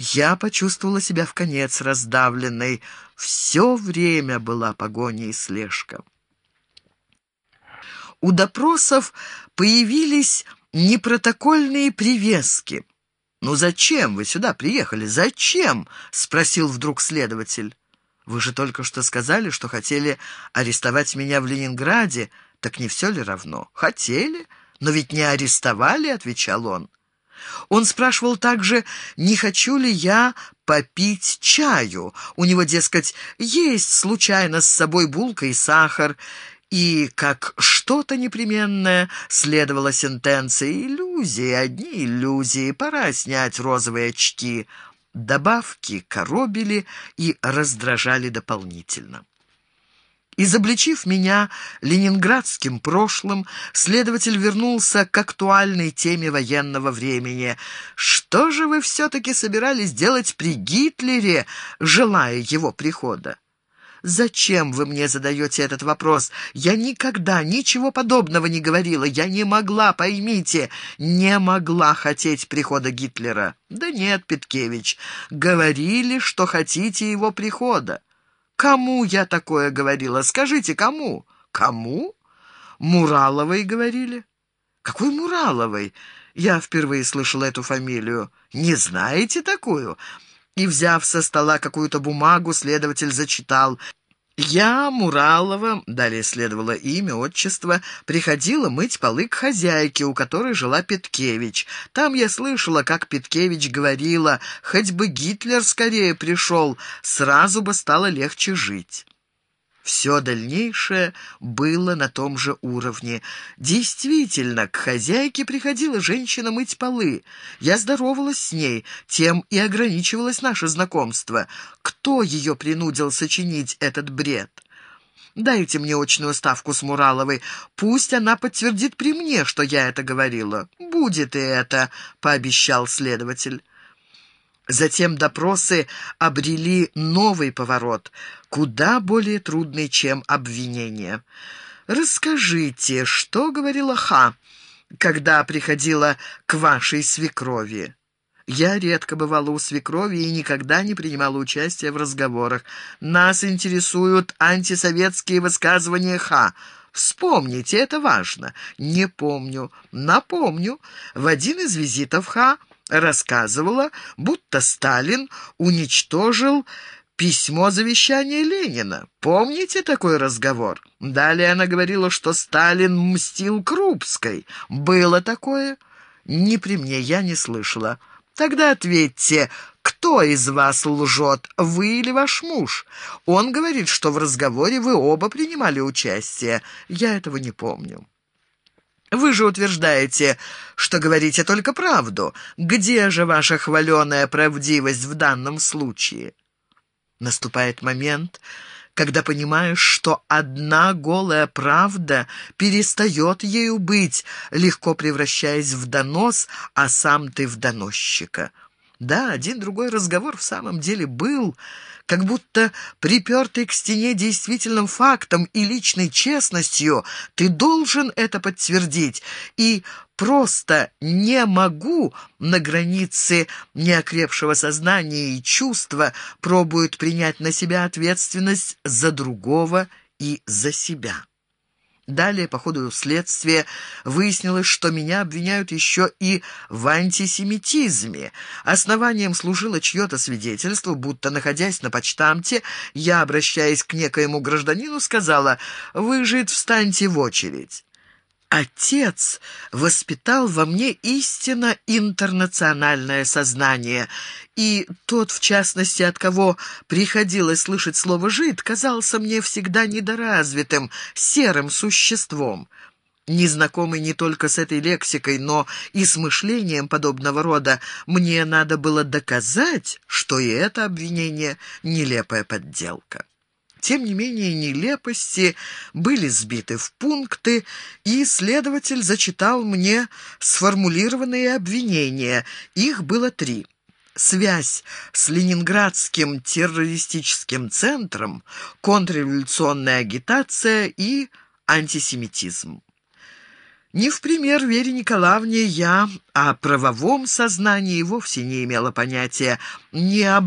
Я почувствовала себя в конец раздавленной. Все время была погоня и слежка. У допросов появились непротокольные привески. «Ну зачем вы сюда приехали? Зачем?» — спросил вдруг следователь. «Вы же только что сказали, что хотели арестовать меня в Ленинграде. Так не все ли равно?» «Хотели, но ведь не арестовали», — отвечал он. Он спрашивал также, не хочу ли я попить чаю. У него, дескать, есть случайно с собой булка и сахар, и как что-то непременное следовала сентенция «Иллюзии, одни иллюзии, пора снять розовые очки». Добавки коробили и раздражали дополнительно. Изобличив меня ленинградским прошлым, следователь вернулся к актуальной теме военного времени. «Что же вы все-таки собирались делать при Гитлере, желая его прихода?» «Зачем вы мне задаете этот вопрос? Я никогда ничего подобного не говорила. Я не могла, поймите, не могла хотеть прихода Гитлера». «Да нет, Петкевич, говорили, что хотите его прихода». «Кому я такое говорила? Скажите, кому?» «Кому?» «Мураловой говорили». «Какой Мураловой?» Я впервые слышала эту фамилию. «Не знаете такую?» И, взяв со стола какую-то бумагу, следователь зачитал я, Муралова, далее следовало имя, отчество, приходила мыть полы к хозяйке, у которой жила Петкевич. Там я слышала, как Петкевич говорила, хоть бы Гитлер скорее пришел, сразу бы стало легче жить. Все дальнейшее было на том же уровне. Действительно, к хозяйке приходила женщина мыть полы. Я здоровалась с ней, тем и ограничивалось наше знакомство. Кто ее принудил сочинить этот бред? Дайте мне очную ставку с Мураловой. Пусть она подтвердит при мне, что я это говорила. Будет и это, — пообещал следователь. Затем допросы обрели новый поворот, куда более трудный, чем обвинение. «Расскажите, что говорила Ха, когда приходила к вашей свекрови?» Я редко бывала у свекрови и никогда не принимала участия в разговорах. Нас интересуют антисоветские высказывания Ха. Вспомните, это важно. Не помню. Напомню. В один из визитов Ха рассказывала, будто Сталин уничтожил письмо завещания Ленина. Помните такой разговор? Далее она говорила, что Сталин мстил Крупской. Было такое? Не при мне, я не слышала. Тогда ответьте, кто из вас лжет, вы или ваш муж? Он говорит, что в разговоре вы оба принимали участие. Я этого не помню. Вы же утверждаете, что говорите только правду. Где же ваша хваленая правдивость в данном случае? Наступает момент, когда понимаешь, что одна голая правда перестает ею быть, легко превращаясь в донос, а сам ты в доносчика. Да, один другой разговор в самом деле был, как будто припертый к стене действительным фактом и личной честностью, ты должен это подтвердить, и просто не могу на границе неокрепшего сознания и чувства пробуют принять на себя ответственность за другого и за себя. Далее, по ходу следствия, выяснилось, что меня обвиняют еще и в антисемитизме. Основанием служило чье-то свидетельство, будто, находясь на почтамте, я, обращаясь к некоему гражданину, сказала «Вы, жид, встаньте в очередь». Отец воспитал во мне истинно интернациональное сознание, и тот, в частности, от кого приходилось слышать слово «жид», казался мне всегда недоразвитым, серым существом. Незнакомый не только с этой лексикой, но и с мышлением подобного рода, мне надо было доказать, что и это обвинение — нелепая подделка. Тем не менее, нелепости были сбиты в пункты, и следователь зачитал мне сформулированные обвинения. Их было три. Связь с ленинградским террористическим центром, контрреволюционная агитация и антисемитизм. Не в пример Вере Николаевне я о правовом сознании вовсе не имела понятия, ни об